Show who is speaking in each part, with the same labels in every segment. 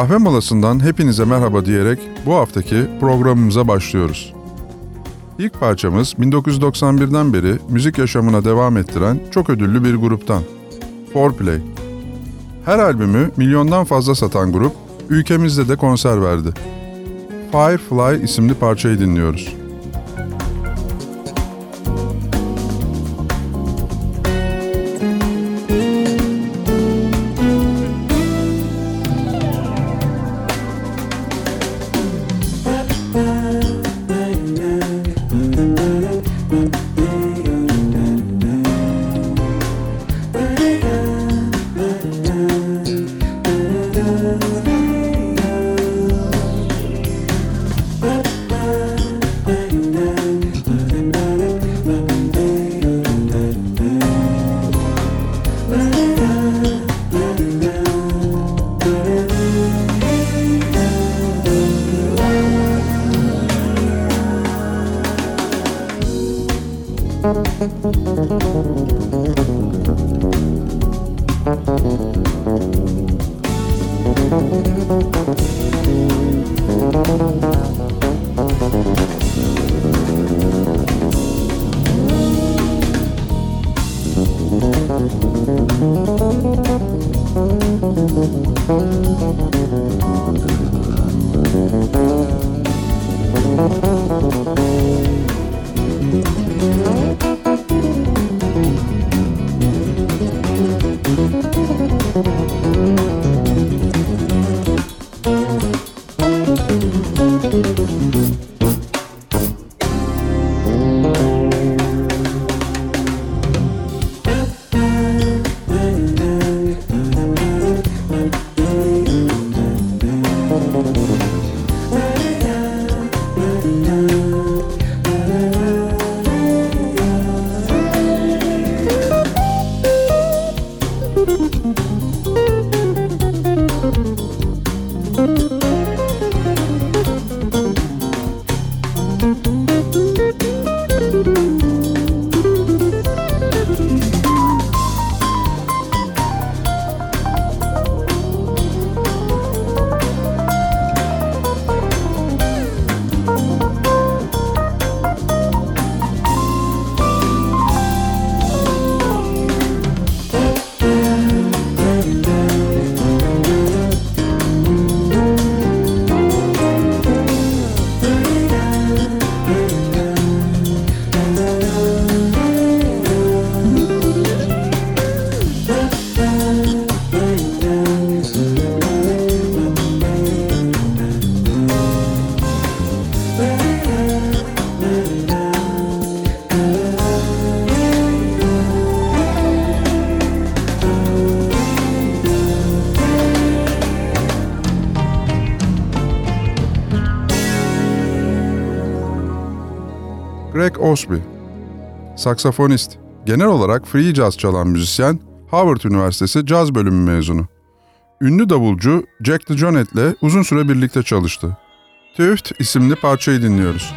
Speaker 1: Kahve molasından hepinize merhaba diyerek bu haftaki programımıza başlıyoruz. İlk parçamız 1991'den beri müzik yaşamına devam ettiren çok ödüllü bir gruptan. Foreplay. Her albümü milyondan fazla satan grup ülkemizde de konser verdi. Firefly isimli parçayı dinliyoruz. Saksafonist, genel olarak free jazz çalan müzisyen, Harvard Üniversitesi caz bölümü mezunu. Ünlü davulcu Jack DeJohnette ile uzun süre birlikte çalıştı. Tüft isimli parçayı dinliyoruz.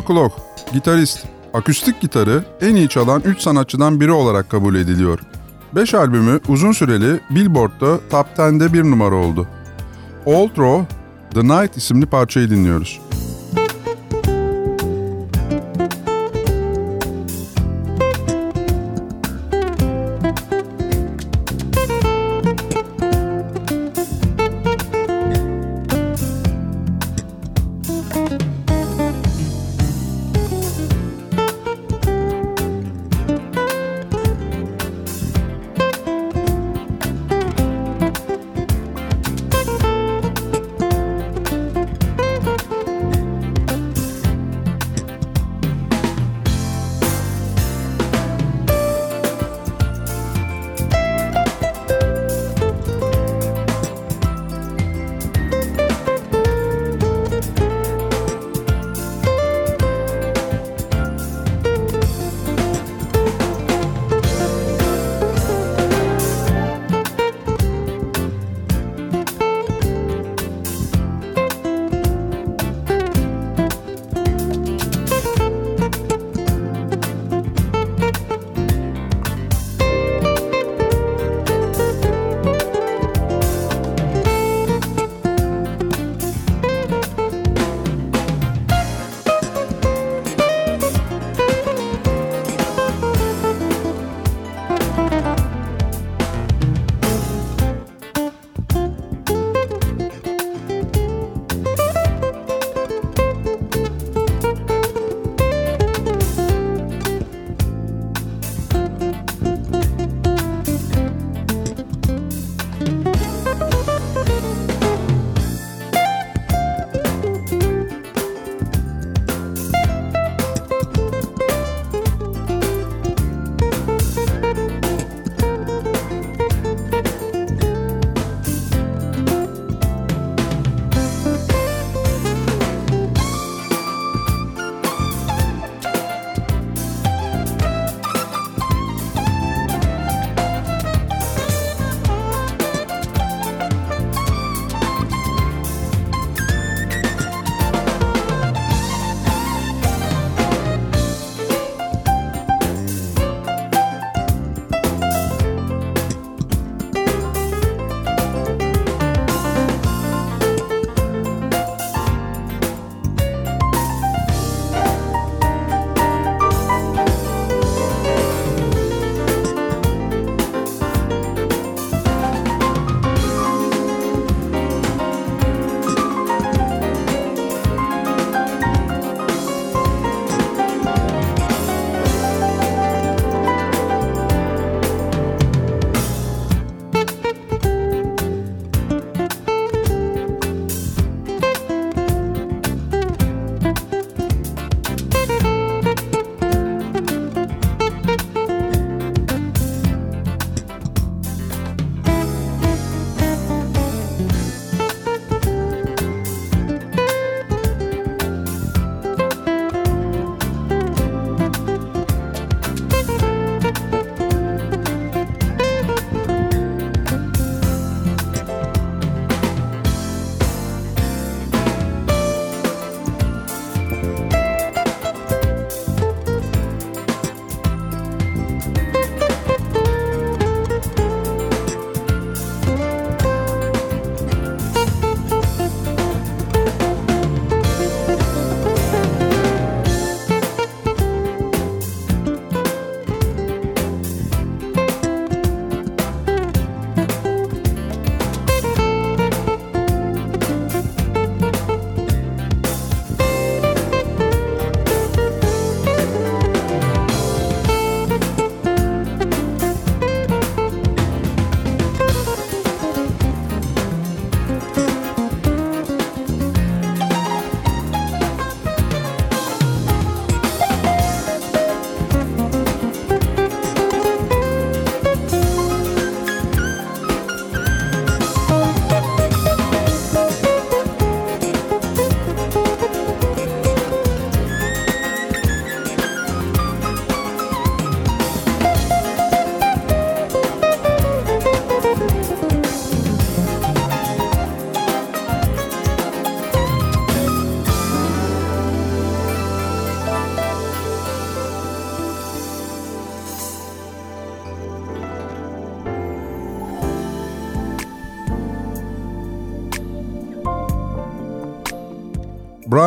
Speaker 1: Earl Klock, gitarist, akustik gitarı en iyi çalan 3 sanatçıdan biri olarak kabul ediliyor. 5 albümü uzun süreli Billboard'da Top 10'de bir numara oldu. Old Row, The Night isimli parçayı dinliyoruz.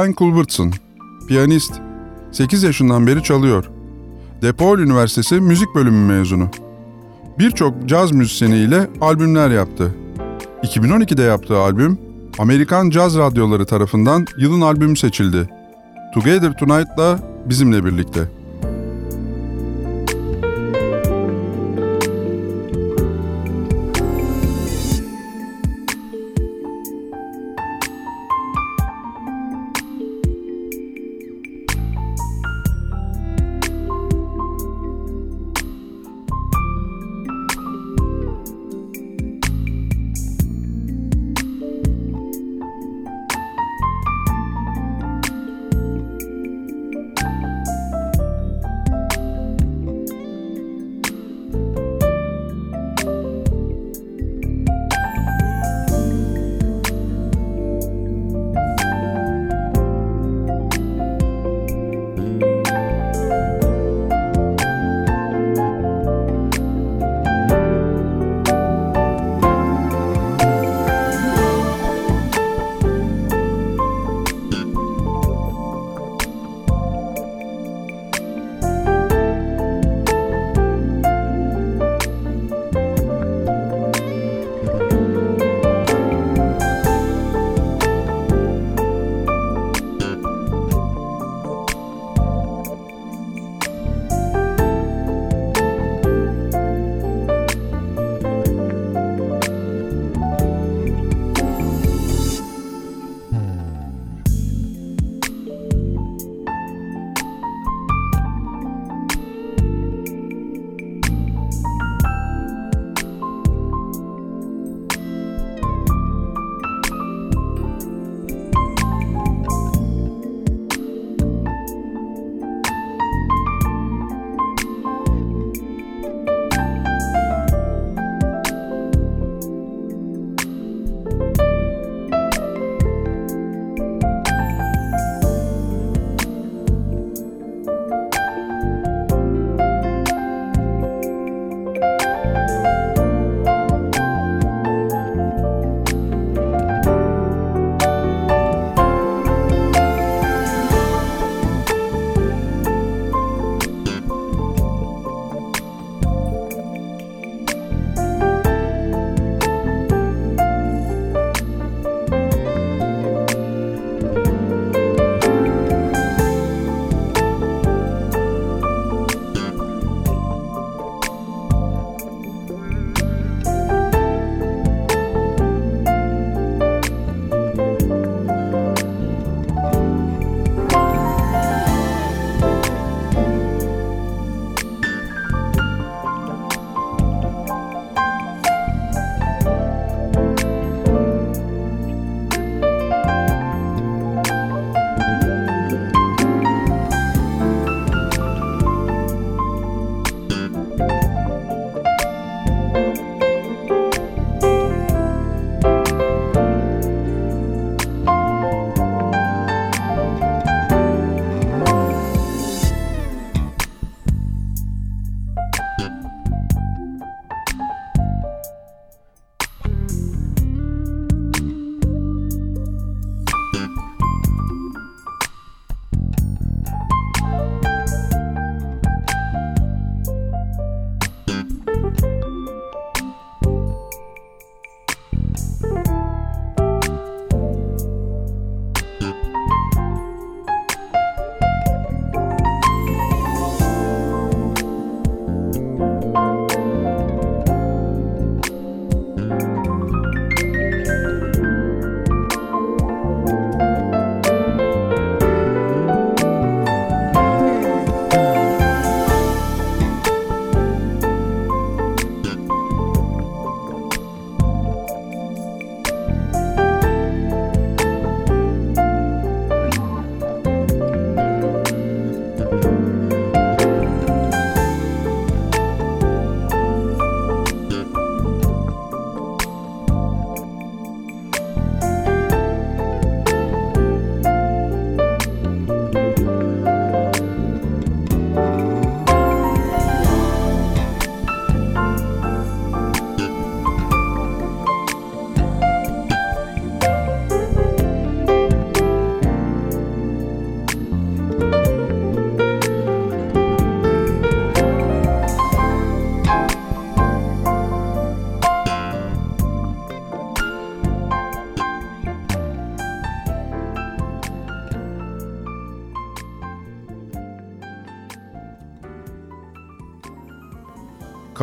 Speaker 1: Brian Culbertson, piyanist. 8 yaşından beri çalıyor. DePaul Üniversitesi Müzik Bölümü mezunu. Birçok caz müzisyeniyle albümler yaptı. 2012'de yaptığı albüm, Amerikan caz radyoları tarafından yılın albümü seçildi. Together Tonight da bizimle birlikte.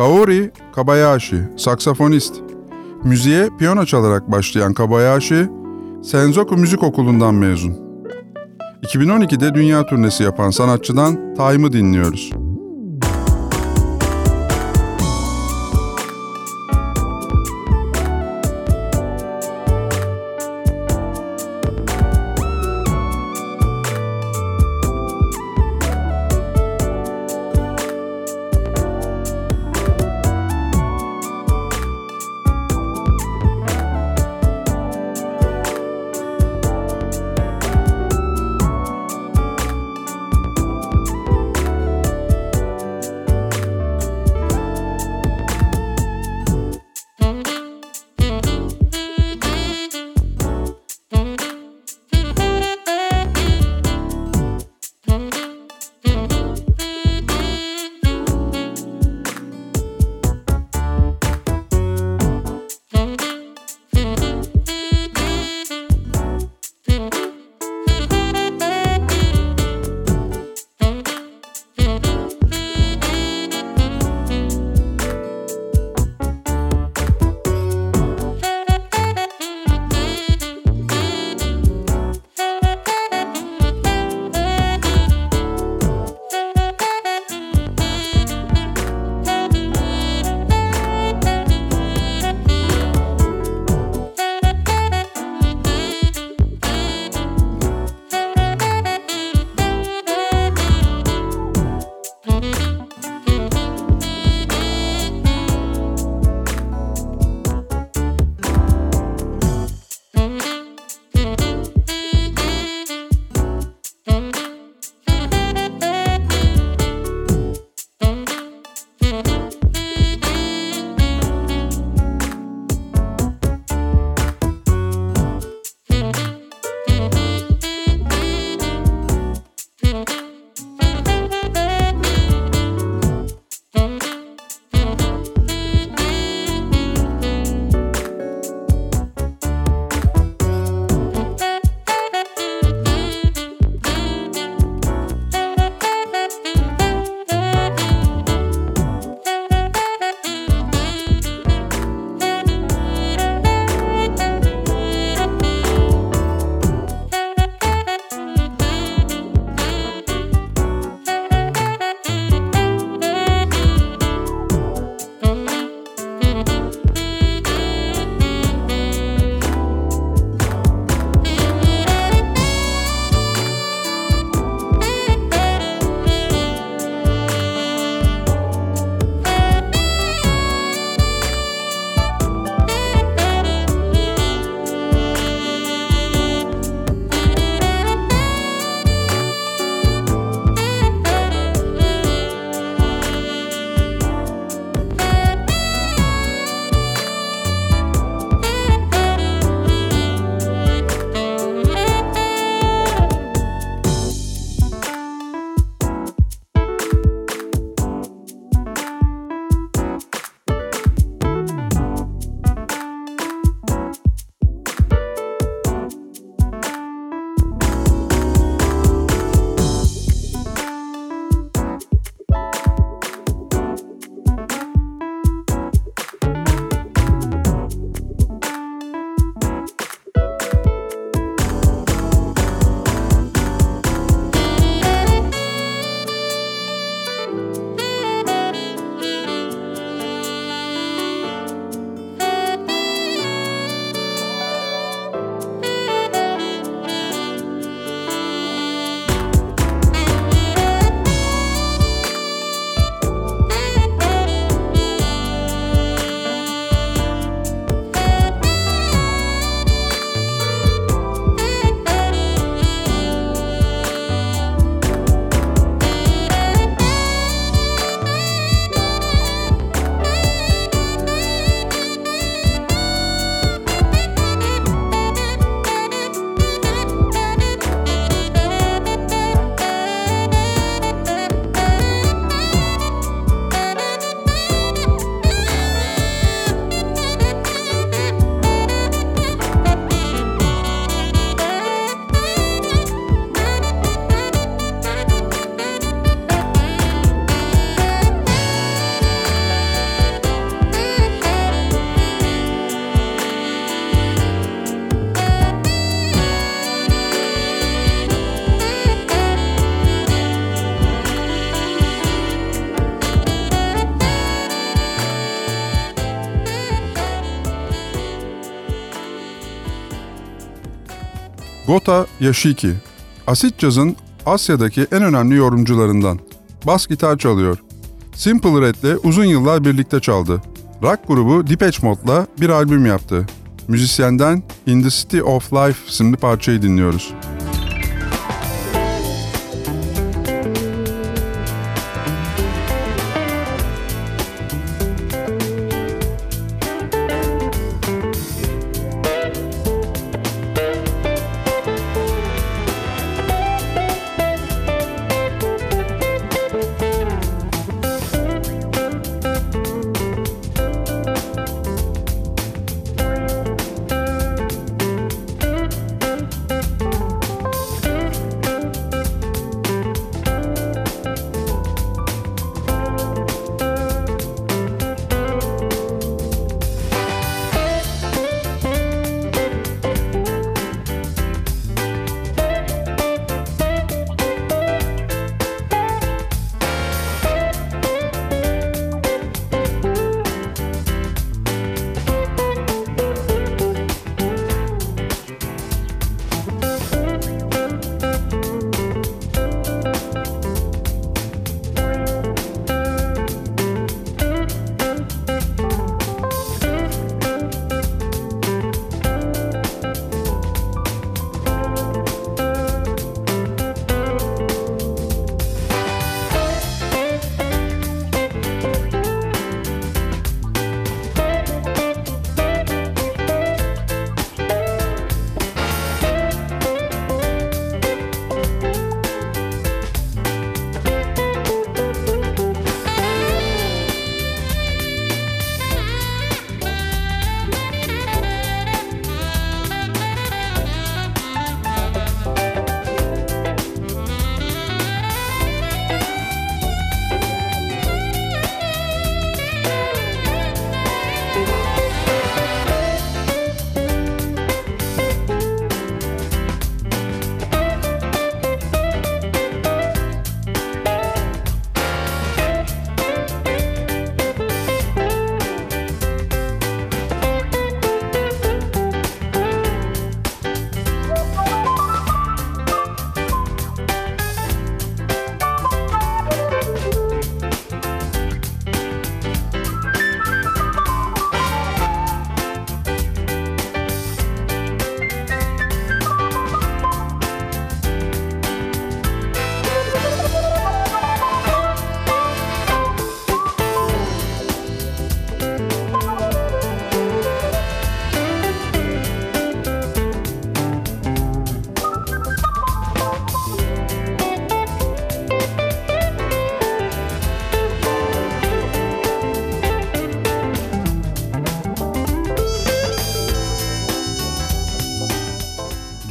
Speaker 1: Kaori Kabayashi, saksafonist. Müziğe piyano çalarak başlayan Kabayashi, Senzoku Müzik Okulu'ndan mezun. 2012'de dünya turnesi yapan sanatçıdan Time'ı dinliyoruz. Gota Yashiki, asit cazın Asya'daki en önemli yorumcularından. Bas gitar çalıyor. Simple Red'le uzun yıllar birlikte çaldı. Rock grubu Depeche Mode'la bir albüm yaptı. Müzisyenden In the City of Life isimli parçayı dinliyoruz.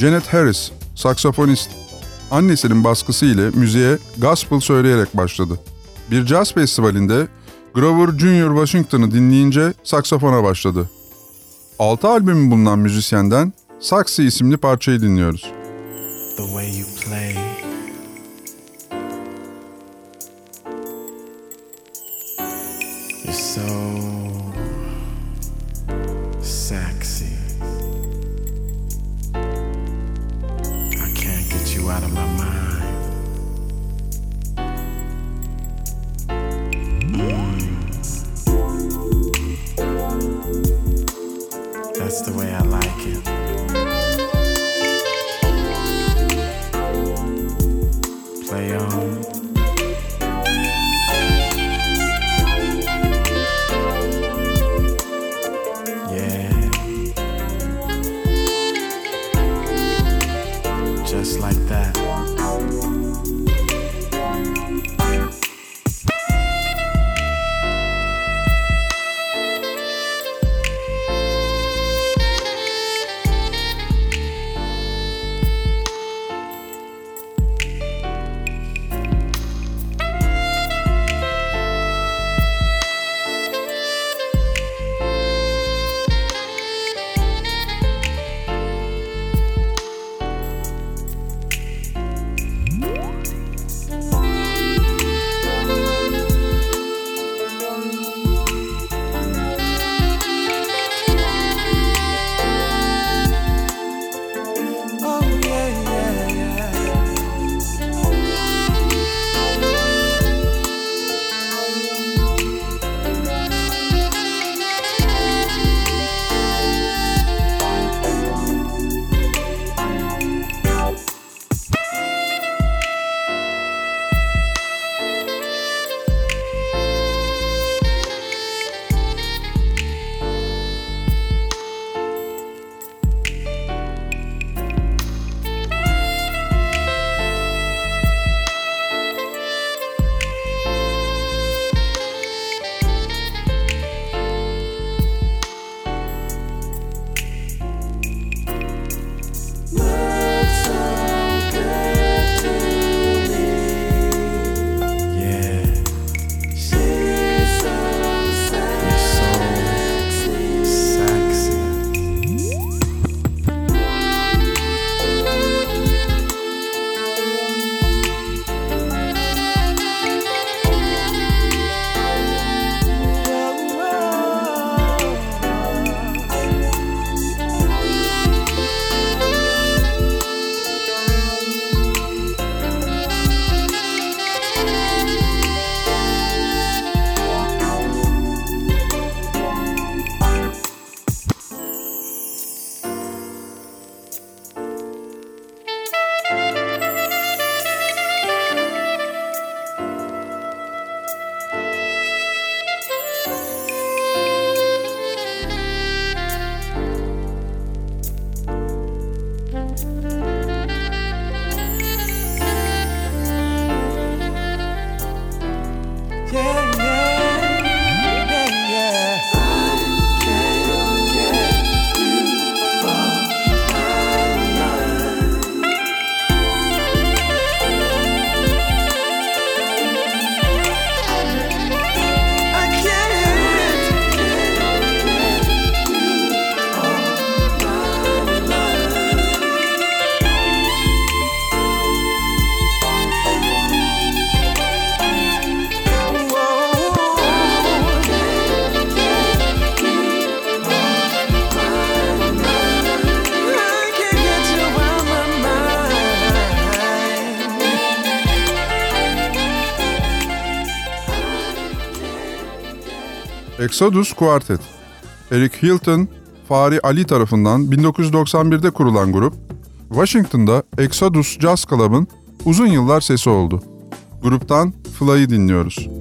Speaker 1: Janet Harris, saksafonist. Annesinin baskısı ile müziğe gospel söyleyerek başladı. Bir jazz festivalinde Grover Junior Washington'ı dinleyince saksafona başladı. 6 albümü bulunan müzisyenden Saxy isimli parçayı dinliyoruz. The way you play Exodus Quartet Eric Hilton, Fari Ali tarafından 1991'de kurulan grup, Washington'da Exodus Jazz Club'ın uzun yıllar sesi oldu. Gruptan Fly'ı dinliyoruz.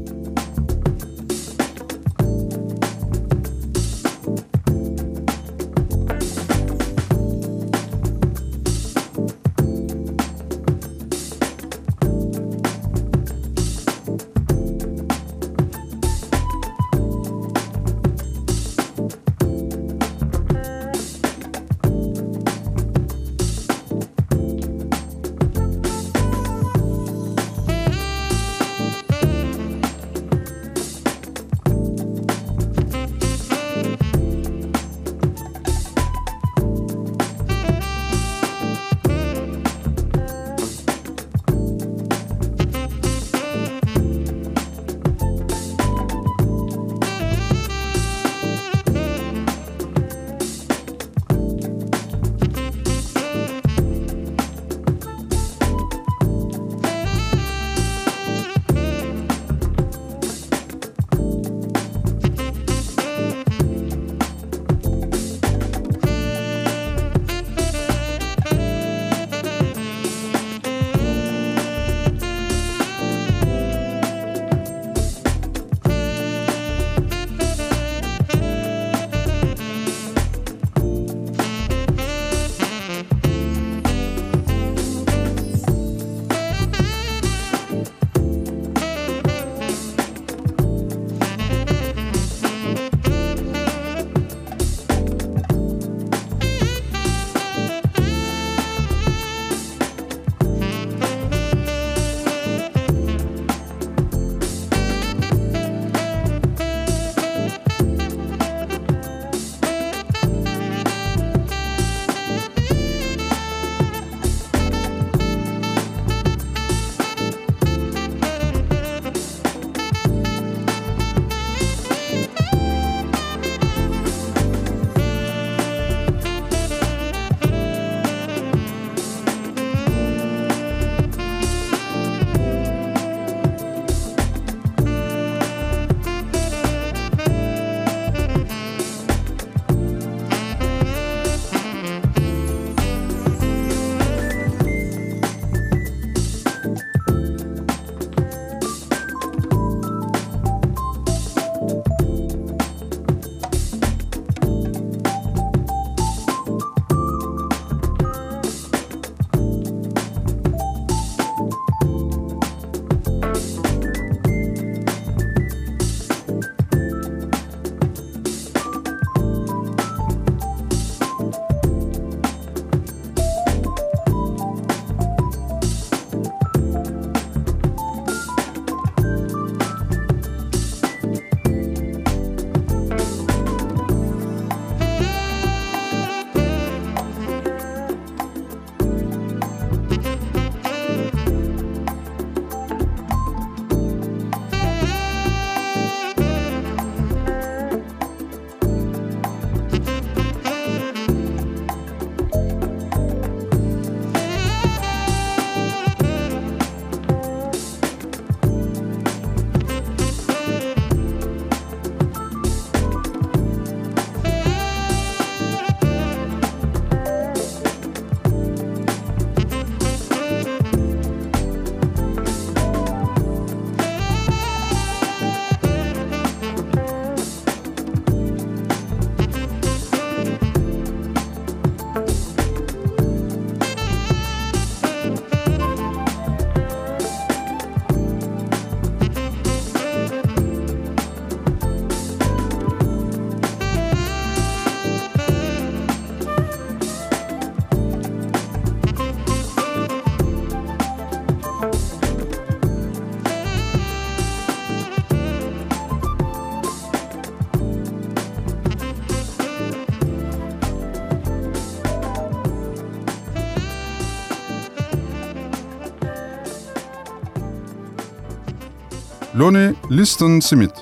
Speaker 1: Lonnie Liston Smith,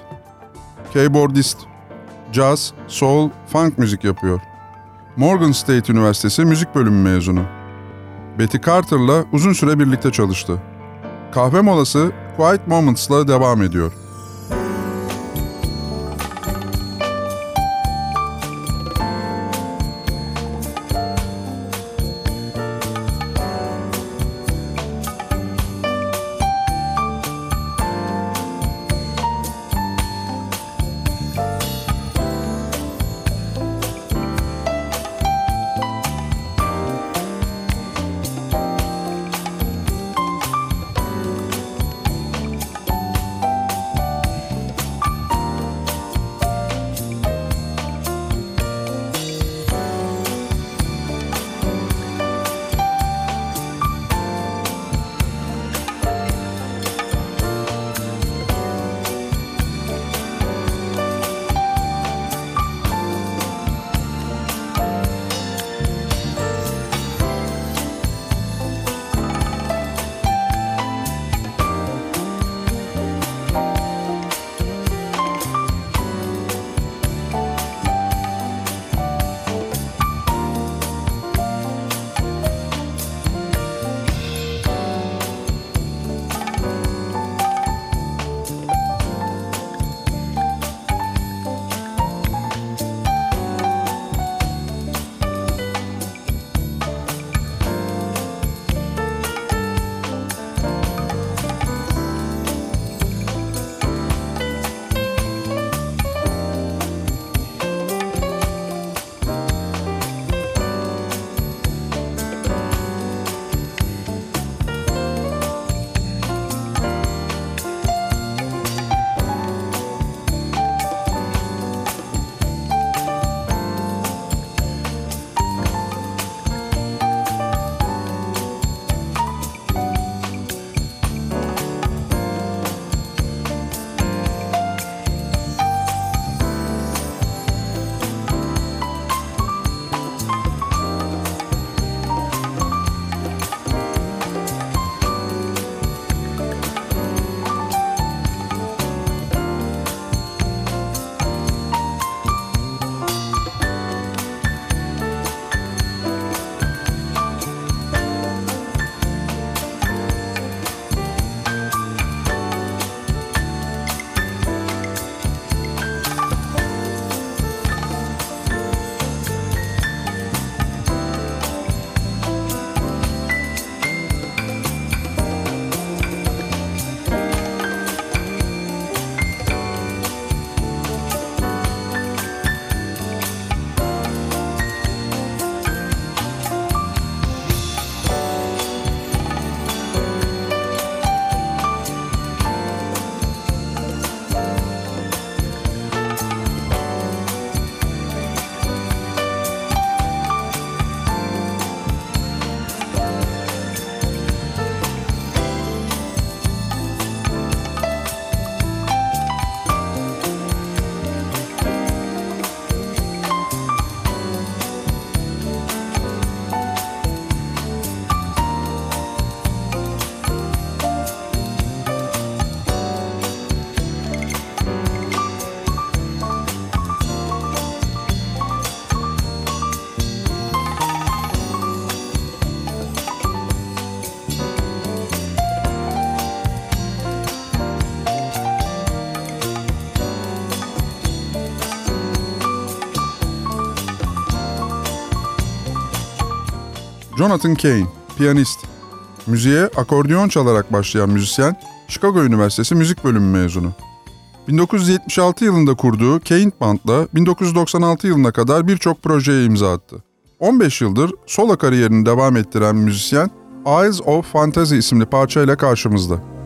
Speaker 1: keyboardist, jazz, soul, funk müzik yapıyor. Morgan State Üniversitesi müzik bölümü mezunu. Betty Carter'la uzun süre birlikte çalıştı. Kahve molası Quiet Moments'la devam ediyor. Jonathan Kane, piyanist. Müziğe akordeon çalarak başlayan müzisyen, Chicago Üniversitesi Müzik Bölümü mezunu. 1976 yılında kurduğu Kane Band'la 1996 yılına kadar birçok projeye imza attı. 15 yıldır solo kariyerini devam ettiren müzisyen, Eyes of Fantasy isimli parçayla karşımızda.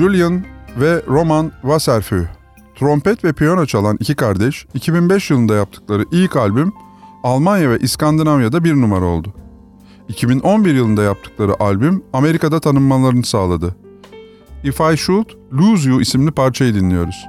Speaker 1: Julian ve Roman Wasserfü, trompet ve piyano çalan iki kardeş 2005 yılında yaptıkları ilk albüm Almanya ve İskandinavya'da bir numara oldu. 2011 yılında yaptıkları albüm Amerika'da tanınmalarını sağladı. If I Should Lose You isimli parçayı dinliyoruz.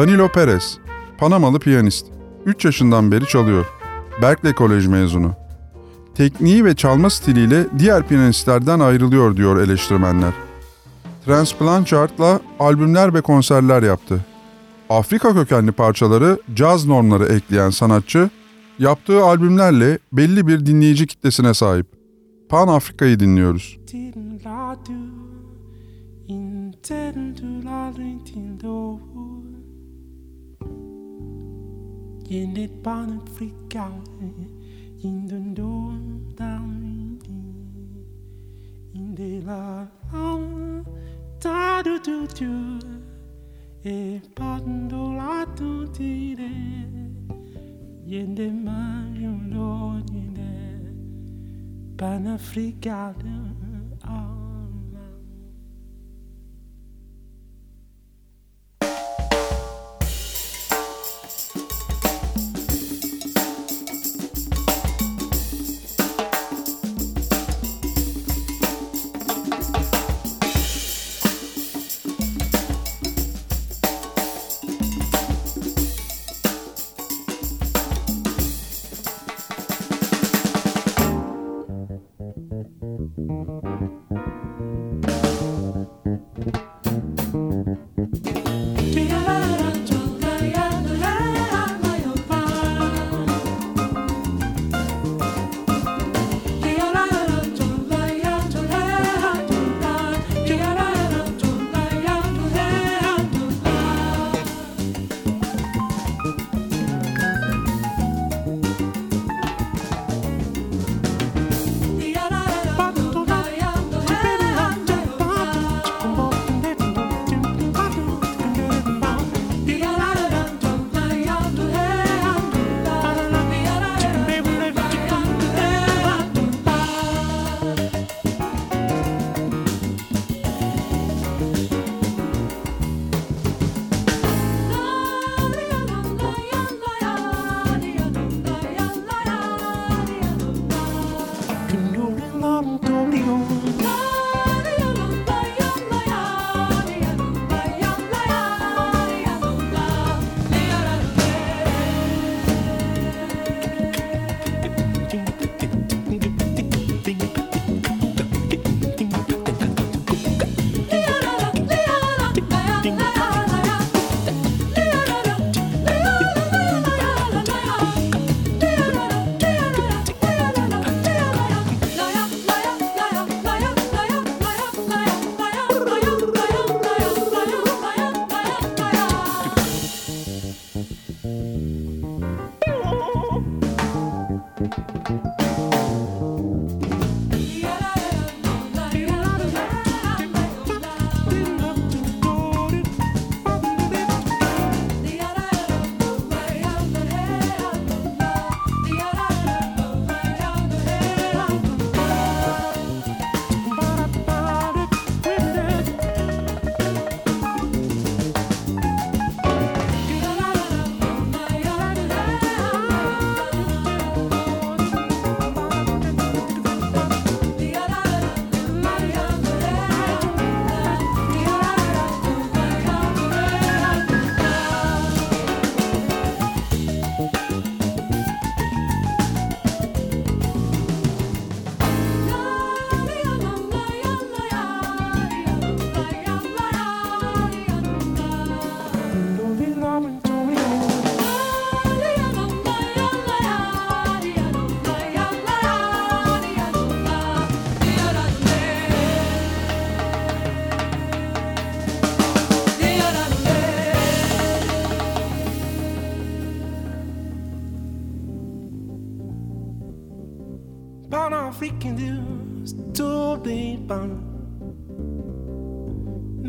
Speaker 1: Danilo Perez, Panamalı piyanist. 3 yaşından beri çalıyor. Berkeley Kolej mezunu. Tekniği ve çalma stiliyle diğer piyanistlerden ayrılıyor diyor eleştirmenler. Transplant Chart'la albümler ve konserler yaptı. Afrika kökenli parçaları caz normları ekleyen sanatçı, yaptığı albümlerle belli bir dinleyici kitlesine sahip. Pan Afrika'yı dinliyoruz. in the bonnet freak in the dorm down in the la da do do do. E pando la tu ti de.
Speaker 2: In the man you know in pan africano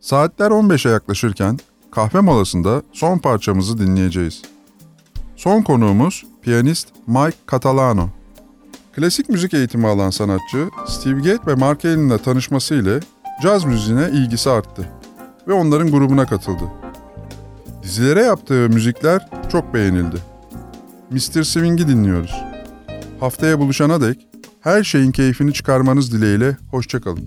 Speaker 1: Saatler 15'e yaklaşırken kahve molasında son parçamızı dinleyeceğiz. Son konuğumuz piyanist Mike Catalano. Klasik müzik eğitimi alan sanatçı Steve Gadd ve Mark Allen'la tanışması ile caz müziğine ilgisi arttı ve onların grubuna katıldı. Dizilere yaptığı müzikler çok beğenildi. Mr. Swing'i dinliyoruz. Haftaya buluşana dek her şeyin keyfini çıkarmanız dileğiyle hoşçakalın.